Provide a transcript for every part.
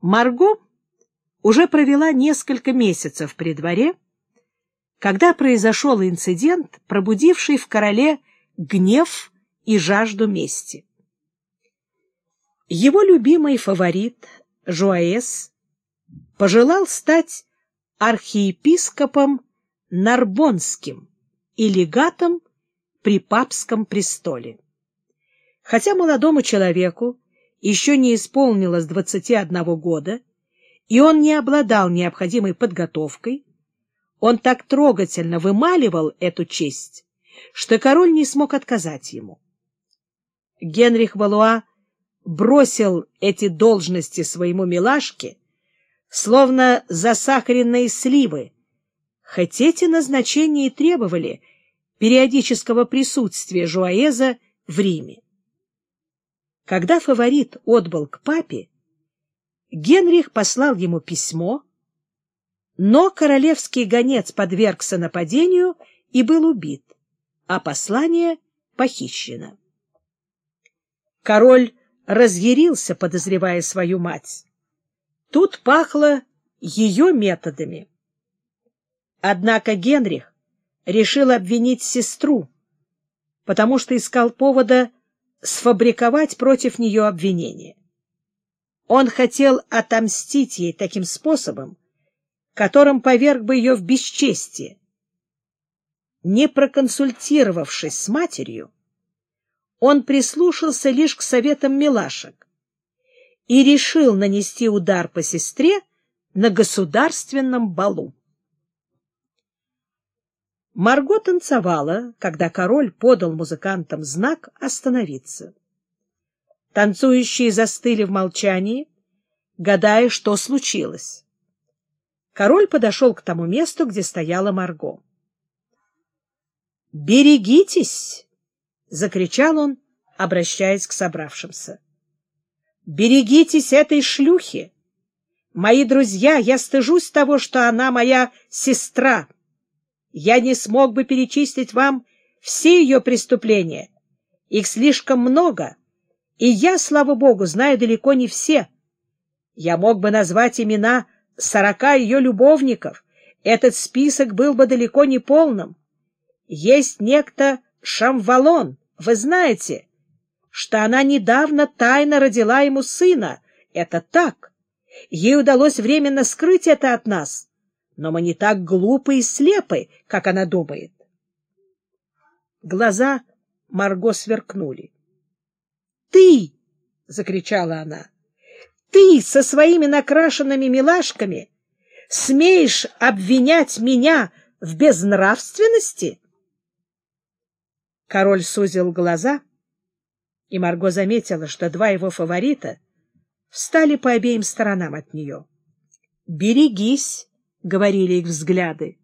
Марго уже провела несколько месяцев при дворе, когда произошел инцидент, пробудивший в короле гнев и жажду мести. Его любимый фаворит Жуаэс пожелал стать архиепископом Нарбонским и легатом при папском престоле. Хотя молодому человеку еще не исполнилось 21 года, и он не обладал необходимой подготовкой, он так трогательно вымаливал эту честь, что король не смог отказать ему. Генрих Валуа бросил эти должности своему милашке, словно засахаренные сливы, хоть эти назначения и требовали периодического присутствия Жуаеза в Риме. Когда фаворит отбыл к папе, Генрих послал ему письмо, но королевский гонец подвергся нападению и был убит, а послание похищено. Король разъярился, подозревая свою мать. Тут пахло ее методами. Однако Генрих решил обвинить сестру, потому что искал повода сфабриковать против нее обвинение. Он хотел отомстить ей таким способом, которым поверг бы ее в бесчестие. Не проконсультировавшись с матерью, он прислушался лишь к советам милашек и решил нанести удар по сестре на государственном балу. Марго танцевала, когда король подал музыкантам знак остановиться. Танцующие застыли в молчании, гадая, что случилось. Король подошел к тому месту, где стояла Марго. «Берегитесь!» — закричал он, обращаясь к собравшимся. «Берегитесь этой шлюхи! Мои друзья, я стыжусь того, что она моя сестра!» Я не смог бы перечислить вам все ее преступления. Их слишком много, и я, слава богу, знаю далеко не все. Я мог бы назвать имена сорока ее любовников. Этот список был бы далеко не полным. Есть некто Шамвалон, вы знаете, что она недавно тайно родила ему сына. Это так. Ей удалось временно скрыть это от нас но мы не так глупы и слепы, как она думает. Глаза Марго сверкнули. — Ты! — закричала она. — Ты со своими накрашенными милашками смеешь обвинять меня в безнравственности? Король сузил глаза, и Марго заметила, что два его фаворита встали по обеим сторонам от нее. — Берегись! Говорили их взгляды.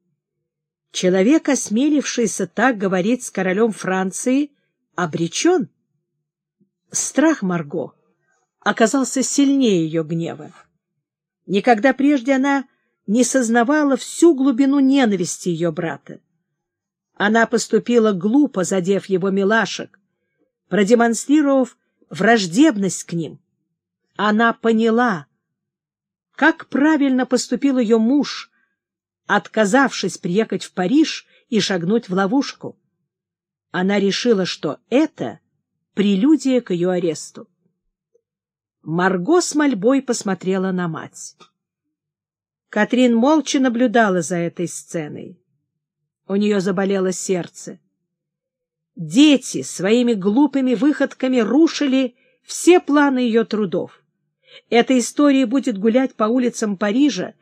Человек, осмелившийся так говорить с королем Франции, обречен. Страх Марго оказался сильнее ее гнева. Никогда прежде она не сознавала всю глубину ненависти ее брата. Она поступила глупо, задев его милашек, продемонстрировав враждебность к ним. Она поняла, как правильно поступил ее муж, отказавшись приехать в Париж и шагнуть в ловушку. Она решила, что это прелюдия к ее аресту. Марго с мольбой посмотрела на мать. Катрин молча наблюдала за этой сценой. У нее заболело сердце. Дети своими глупыми выходками рушили все планы ее трудов. Эта история будет гулять по улицам Парижа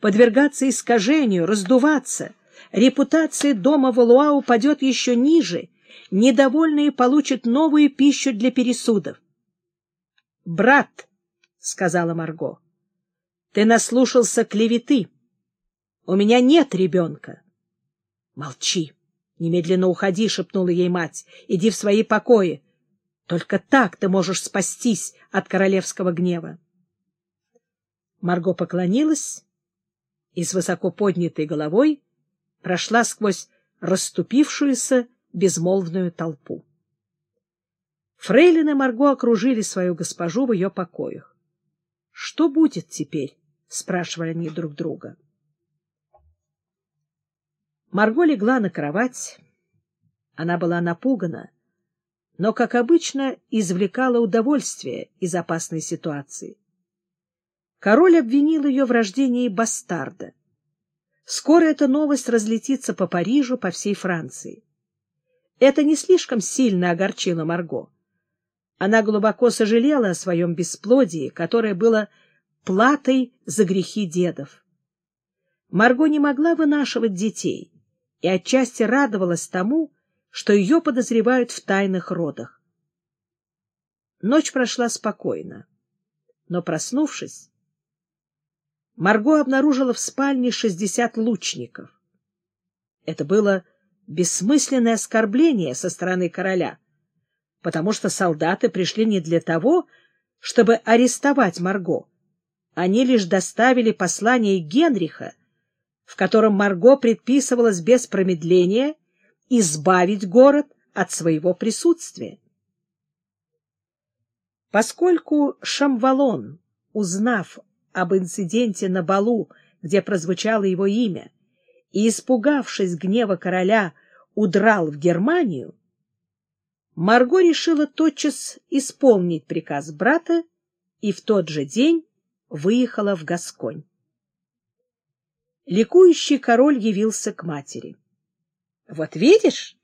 подвергаться искажению, раздуваться. Репутация дома Валуа упадет еще ниже, недовольные получат новую пищу для пересудов. — Брат, — сказала Марго, — ты наслушался клеветы. У меня нет ребенка. — Молчи, немедленно уходи, — шепнула ей мать, — иди в свои покои. Только так ты можешь спастись от королевского гнева. Марго поклонилась и с высоко поднятой головой прошла сквозь расступившуюся безмолвную толпу. Фрейлины Марго окружили свою госпожу в ее покоях. Что будет теперь? — спрашивали они друг друга. Марго легла на кровать. Она была напугана, но, как обычно, извлекала удовольствие из опасной ситуации. Король обвинил ее в рождении бастарда. Скоро эта новость разлетится по Парижу, по всей Франции. Это не слишком сильно огорчило Марго. Она глубоко сожалела о своем бесплодии, которое было платой за грехи дедов. Марго не могла вынашивать детей и отчасти радовалась тому, что ее подозревают в тайных родах. Ночь прошла спокойно, но, проснувшись, Марго обнаружила в спальне шестьдесят лучников. Это было бессмысленное оскорбление со стороны короля, потому что солдаты пришли не для того, чтобы арестовать Марго. Они лишь доставили послание Генриха, в котором Марго предписывалось без промедления избавить город от своего присутствия. Поскольку Шамвалон, узнав об инциденте на балу, где прозвучало его имя, и, испугавшись гнева короля, удрал в Германию, Марго решила тотчас исполнить приказ брата и в тот же день выехала в Гасконь. Ликующий король явился к матери. — Вот видишь,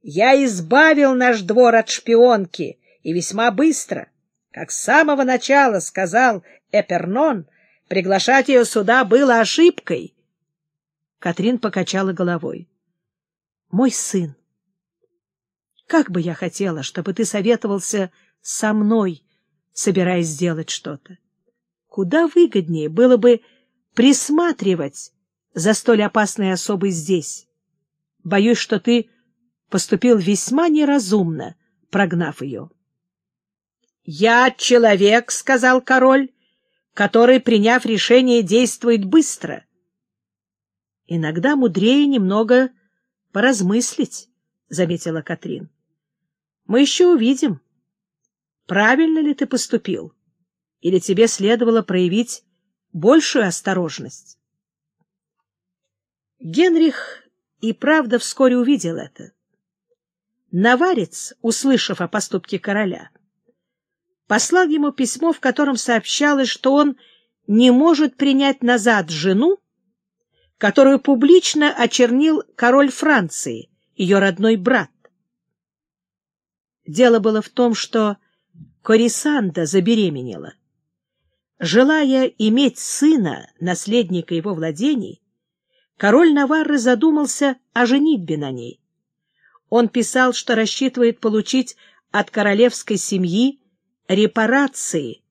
я избавил наш двор от шпионки, и весьма быстро. Как с самого начала сказал Эпернон, приглашать ее сюда было ошибкой. Катрин покачала головой. — Мой сын, как бы я хотела, чтобы ты советовался со мной, собираясь сделать что-то. Куда выгоднее было бы присматривать за столь опасной особой здесь. Боюсь, что ты поступил весьма неразумно, прогнав ее. «Я человек», — сказал король, — «который, приняв решение, действует быстро». «Иногда мудрее немного поразмыслить», — заметила Катрин. «Мы еще увидим, правильно ли ты поступил, или тебе следовало проявить большую осторожность». Генрих и правда вскоре увидел это. Наварец, услышав о поступке короля, послал ему письмо, в котором сообщалось, что он не может принять назад жену, которую публично очернил король Франции, ее родной брат. Дело было в том, что Корисанда забеременела. Желая иметь сына, наследника его владений, король Наварры задумался о женитьбе на ней. Он писал, что рассчитывает получить от королевской семьи репарации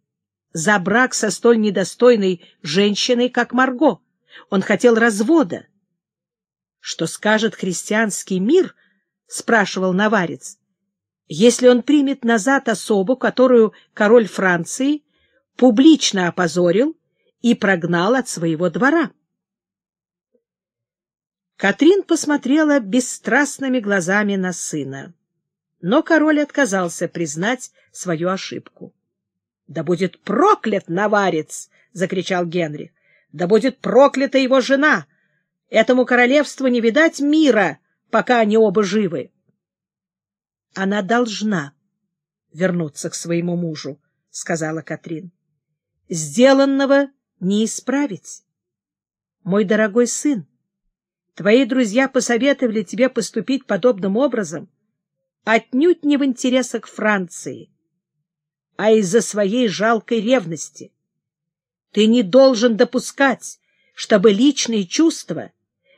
за брак со столь недостойной женщиной, как Марго. Он хотел развода. «Что скажет христианский мир?» — спрашивал Наварец. «Если он примет назад особу, которую король Франции публично опозорил и прогнал от своего двора?» Катрин посмотрела бесстрастными глазами на сына. Но король отказался признать свою ошибку. — Да будет проклят наварец! — закричал Генрих. — Да будет проклята его жена! Этому королевству не видать мира, пока они оба живы. — Она должна вернуться к своему мужу, — сказала Катрин. — Сделанного не исправить. Мой дорогой сын, твои друзья посоветовали тебе поступить подобным образом — отнюдь не в интересах Франции, а из-за своей жалкой ревности. Ты не должен допускать, чтобы личные чувства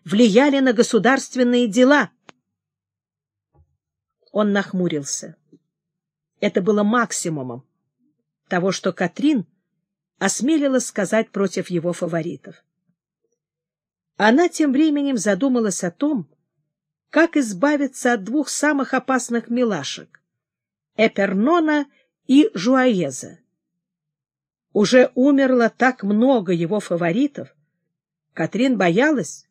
влияли на государственные дела. Он нахмурился. Это было максимумом того, что Катрин осмелилась сказать против его фаворитов. Она тем временем задумалась о том, как избавиться от двух самых опасных милашек — Эпернона и Жуаеза. Уже умерло так много его фаворитов. Катрин боялась,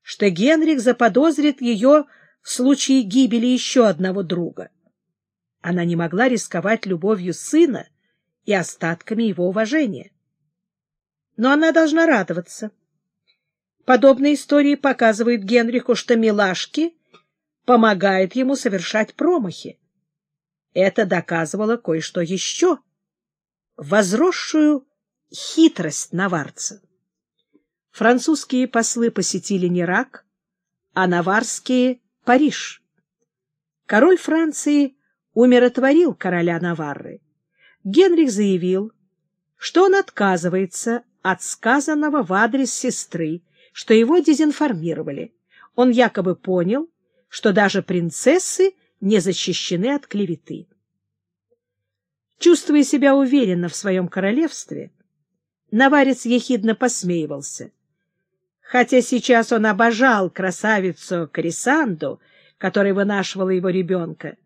что Генрих заподозрит ее в случае гибели еще одного друга. Она не могла рисковать любовью сына и остатками его уважения. Но она должна радоваться. Подобные истории показывают Генриху, что милашки помогают ему совершать промахи. Это доказывало кое-что еще — возросшую хитрость наварца. Французские послы посетили Нерак, а наварские — Париж. Король Франции умиротворил короля Наварры. Генрих заявил, что он отказывается от сказанного в адрес сестры, что его дезинформировали. Он якобы понял, что даже принцессы не защищены от клеветы. Чувствуя себя уверенно в своем королевстве, Наварец ехидно посмеивался. Хотя сейчас он обожал красавицу Крисанду, которая вынашивала его ребенка,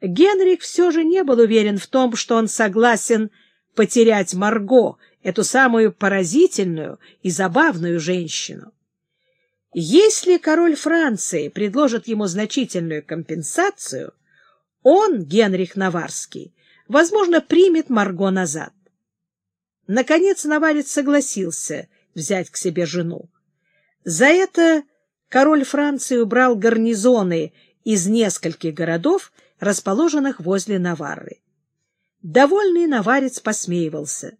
Генрих все же не был уверен в том, что он согласен потерять Марго, эту самую поразительную и забавную женщину. Если король Франции предложит ему значительную компенсацию, он, Генрих Наварский, возможно, примет Марго назад. Наконец Наварец согласился взять к себе жену. За это король Франции убрал гарнизоны из нескольких городов, расположенных возле Наварры. Довольный наварец посмеивался.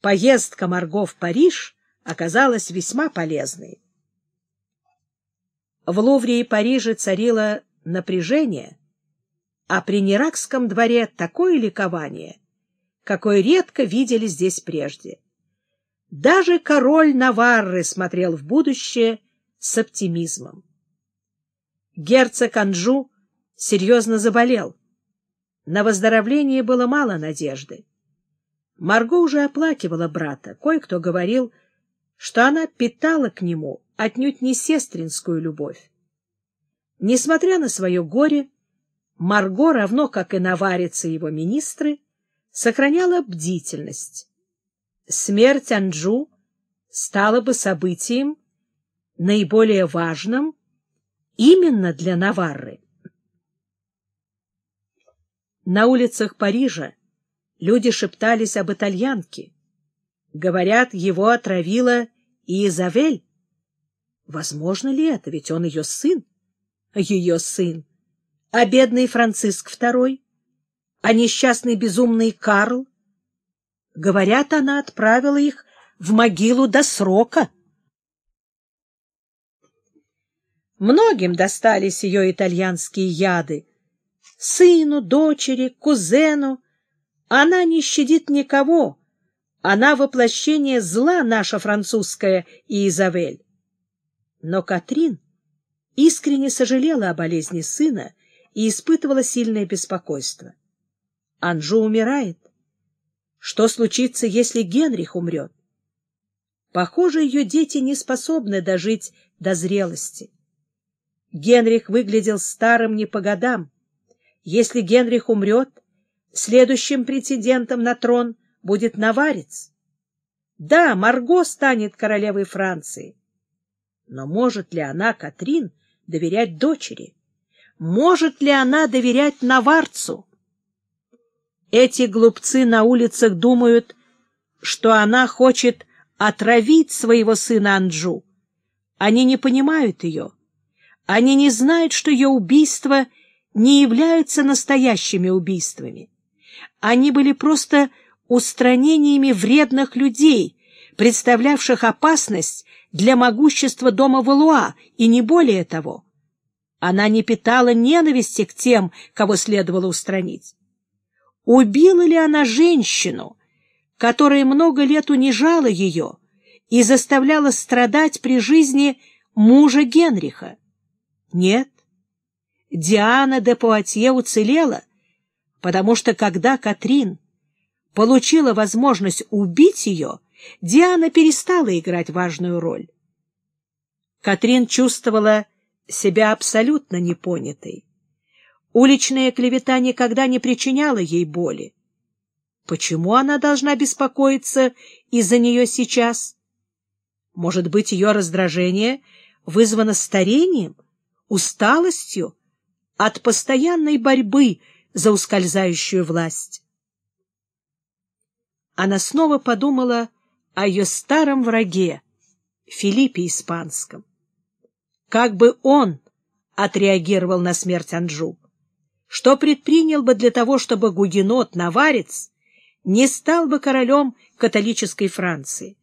Поездка Марго в Париж оказалась весьма полезной. В Лувре и Париже царило напряжение, а при Неракском дворе такое ликование, какое редко видели здесь прежде. Даже король Наварры смотрел в будущее с оптимизмом. Герцог Анжу серьезно заболел. На выздоровление было мало надежды. Марго уже оплакивала брата. Кое-кто говорил, что она питала к нему отнюдь не сестринскую любовь. Несмотря на свое горе, Марго, равно как и наварится его министры, сохраняла бдительность. Смерть Анджу стала бы событием наиболее важным именно для Наварры. На улицах Парижа люди шептались об итальянке. Говорят, его отравила Изавель. Возможно ли это? Ведь он ее сын. Ее сын. А бедный Франциск II? А несчастный безумный Карл? Говорят, она отправила их в могилу до срока. Многим достались ее итальянские яды. Сыну, дочери, кузену. Она не щадит никого. Она воплощение зла, наша французская Изавель. Но Катрин искренне сожалела о болезни сына и испытывала сильное беспокойство. Анжу умирает. Что случится, если Генрих умрет? Похоже, ее дети не способны дожить до зрелости. Генрих выглядел старым не по годам. Если Генрих умрет, следующим претендентом на трон будет Наварец. Да, Марго станет королевой Франции. Но может ли она, Катрин, доверять дочери? Может ли она доверять Наварцу? Эти глупцы на улицах думают, что она хочет отравить своего сына Анджу. Они не понимают ее. Они не знают, что ее убийства не являются настоящими убийствами. Они были просто устранениями вредных людей, представлявших опасность для могущества дома Валуа, и не более того. Она не питала ненависти к тем, кого следовало устранить. Убила ли она женщину, которая много лет унижала ее и заставляла страдать при жизни мужа Генриха? Нет. Диана де Пуатье уцелела, потому что когда Катрин получила возможность убить ее, Диана перестала играть важную роль. Катрин чувствовала себя абсолютно непонятой. Уличная клевета никогда не причиняла ей боли. Почему она должна беспокоиться из-за нее сейчас? Может быть, ее раздражение вызвано старением, усталостью от постоянной борьбы за ускользающую власть? Она снова подумала о ее старом враге, Филиппе Испанском. Как бы он отреагировал на смерть Анжу? Что предпринял бы для того, чтобы гугенот-наварец не стал бы королем католической Франции?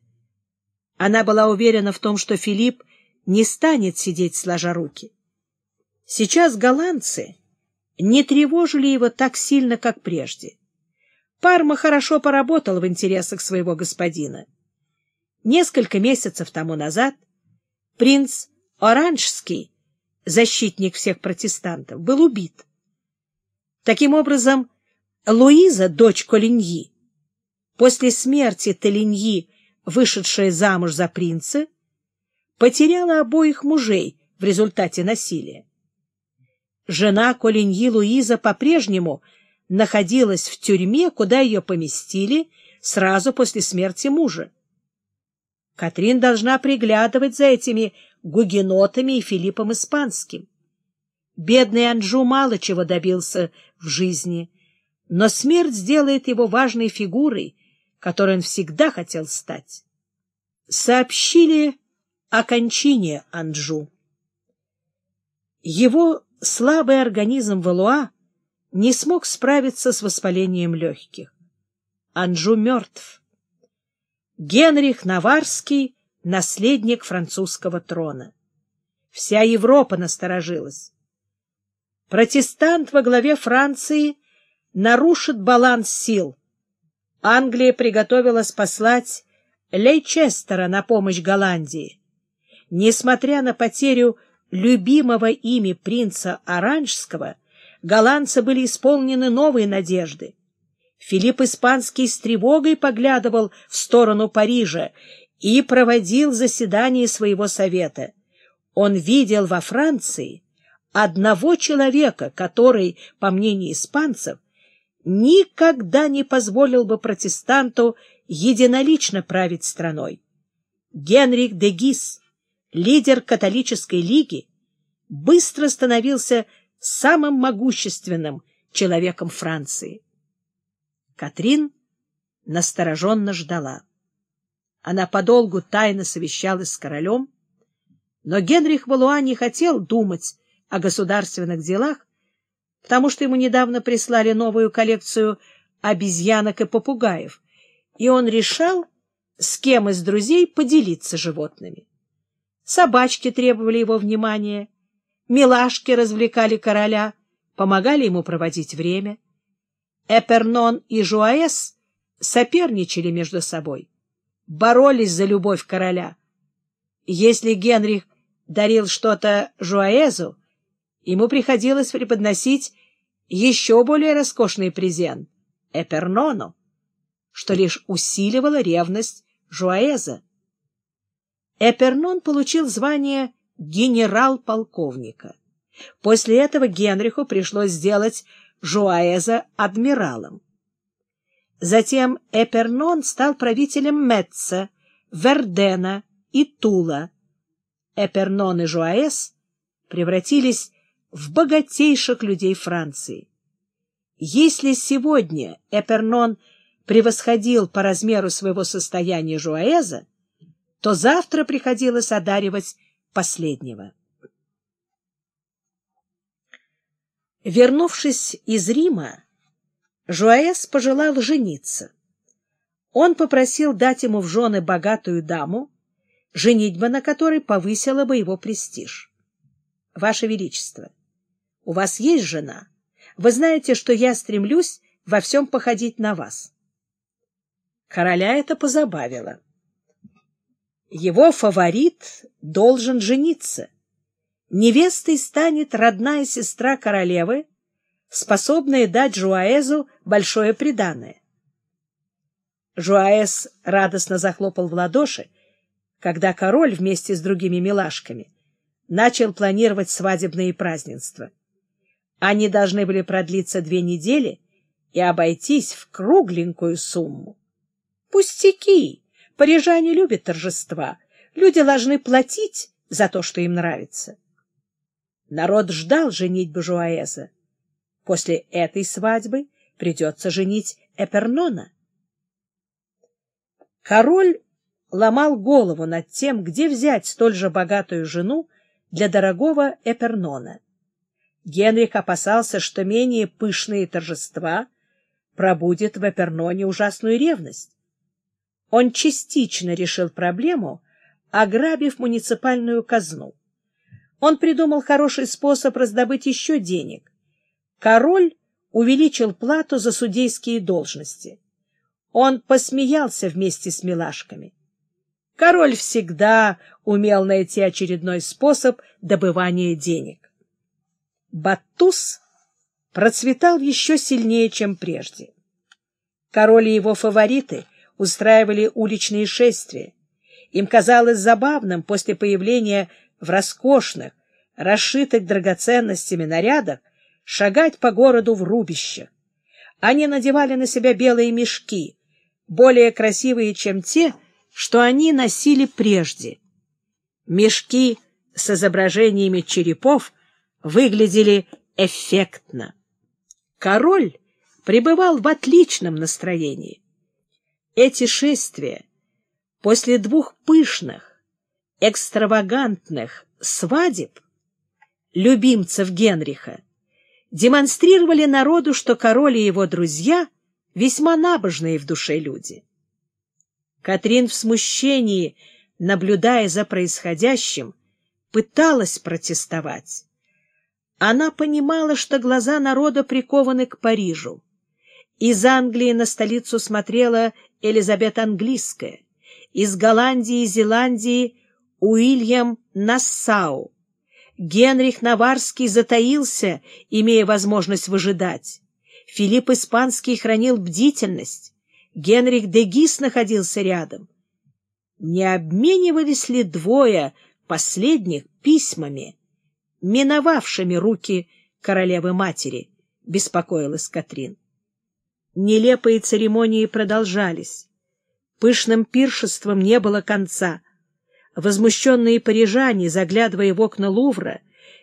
Она была уверена в том, что Филипп не станет сидеть сложа руки. Сейчас голландцы не тревожили его так сильно, как прежде. Парма хорошо поработал в интересах своего господина. Несколько месяцев тому назад принц Оранжский, защитник всех протестантов, был убит. Таким образом, Луиза, дочь Колиньи, после смерти Телиньи, вышедшая замуж за принца, потеряла обоих мужей в результате насилия. Жена Колиньи Луиза по-прежнему находилась в тюрьме, куда ее поместили сразу после смерти мужа. Катрин должна приглядывать за этими гугенотами и Филиппом Испанским. Бедный Анжу мало чего добился в жизни, но смерть сделает его важной фигурой, которой он всегда хотел стать. Сообщили о кончине Анжу. Его слабый организм Валуа не смог справиться с воспалением легких. Анжу мертв. Генрих Наварский — наследник французского трона. Вся Европа насторожилась. Протестант во главе Франции нарушит баланс сил. Англия приготовилась послать Лейчестера на помощь Голландии. Несмотря на потерю любимого ими принца Оранжского, голландцы были исполнены новой надежды. Филипп Испанский с тревогой поглядывал в сторону Парижа и проводил заседание своего совета. Он видел во Франции одного человека, который, по мнению испанцев, никогда не позволил бы протестанту единолично править страной. Генрих де Гис — лидер католической лиги, быстро становился самым могущественным человеком Франции. Катрин настороженно ждала. Она подолгу тайно совещалась с королем, но Генрих Валуа не хотел думать о государственных делах, потому что ему недавно прислали новую коллекцию обезьянок и попугаев, и он решал, с кем из друзей поделиться животными. Собачки требовали его внимания, милашки развлекали короля, помогали ему проводить время. Эпернон и Жуаэс соперничали между собой, боролись за любовь короля. Если Генрих дарил что-то Жуаэзу, ему приходилось преподносить еще более роскошный презент — Эпернону, что лишь усиливало ревность Жуаэза. Эпернон получил звание генерал-полковника. После этого Генриху пришлось сделать Жуаэза адмиралом. Затем Эпернон стал правителем Метца, Вердена и Тула. Эпернон и Жуаэс превратились в богатейших людей Франции. Если сегодня Эпернон превосходил по размеру своего состояния Жуаэза, то завтра приходилось одаривать последнего. Вернувшись из Рима, Жуаэс пожелал жениться. Он попросил дать ему в жены богатую даму, женитьба на которой повысила бы его престиж. «Ваше Величество, у вас есть жена? Вы знаете, что я стремлюсь во всем походить на вас». Короля это позабавило. Его фаворит должен жениться. Невестой станет родная сестра королевы, способная дать Жуаэзу большое преданное. Жуаэз радостно захлопал в ладоши, когда король вместе с другими милашками начал планировать свадебные празднества. Они должны были продлиться две недели и обойтись в кругленькую сумму. Пустяки! Парижане любят торжества. Люди должны платить за то, что им нравится. Народ ждал женить Бажуаэза. После этой свадьбы придется женить Эпернона. Король ломал голову над тем, где взять столь же богатую жену для дорогого Эпернона. Генрих опасался, что менее пышные торжества пробудет в Эперноне ужасную ревность. Он частично решил проблему, ограбив муниципальную казну. Он придумал хороший способ раздобыть еще денег. Король увеличил плату за судейские должности. Он посмеялся вместе с милашками. Король всегда умел найти очередной способ добывания денег. Баттус процветал еще сильнее, чем прежде. Король и его фавориты устраивали уличные шествия. Им казалось забавным после появления в роскошных, расшитых драгоценностями нарядах шагать по городу в рубищах. Они надевали на себя белые мешки, более красивые, чем те, что они носили прежде. Мешки с изображениями черепов выглядели эффектно. Король пребывал в отличном настроении. Эти шествия после двух пышных, экстравагантных свадеб любимцев Генриха демонстрировали народу, что король и его друзья весьма набожные в душе люди. Катрин в смущении, наблюдая за происходящим, пыталась протестовать. Она понимала, что глаза народа прикованы к Парижу. Из Англии на столицу смотрела Елизавета Английская, из Голландии и Зеландии Уильям Нассау. Генрих Наварский затаился, имея возможность выжидать. Филипп Испанский хранил бдительность. Генрих де Гис находился рядом. Не обменивались ли двое последних письмами, миновавшими руки королевы-матери, беспокоилась Катрин. Нелепые церемонии продолжались. Пышным пиршеством не было конца. Возмущенные парижане, заглядывая в окна Лувра,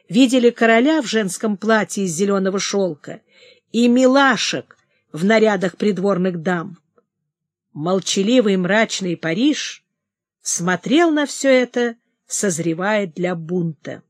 видели короля в женском платье из зеленого шелка и милашек в нарядах придворных дам. Молчаливый мрачный Париж смотрел на все это, созревая для бунта.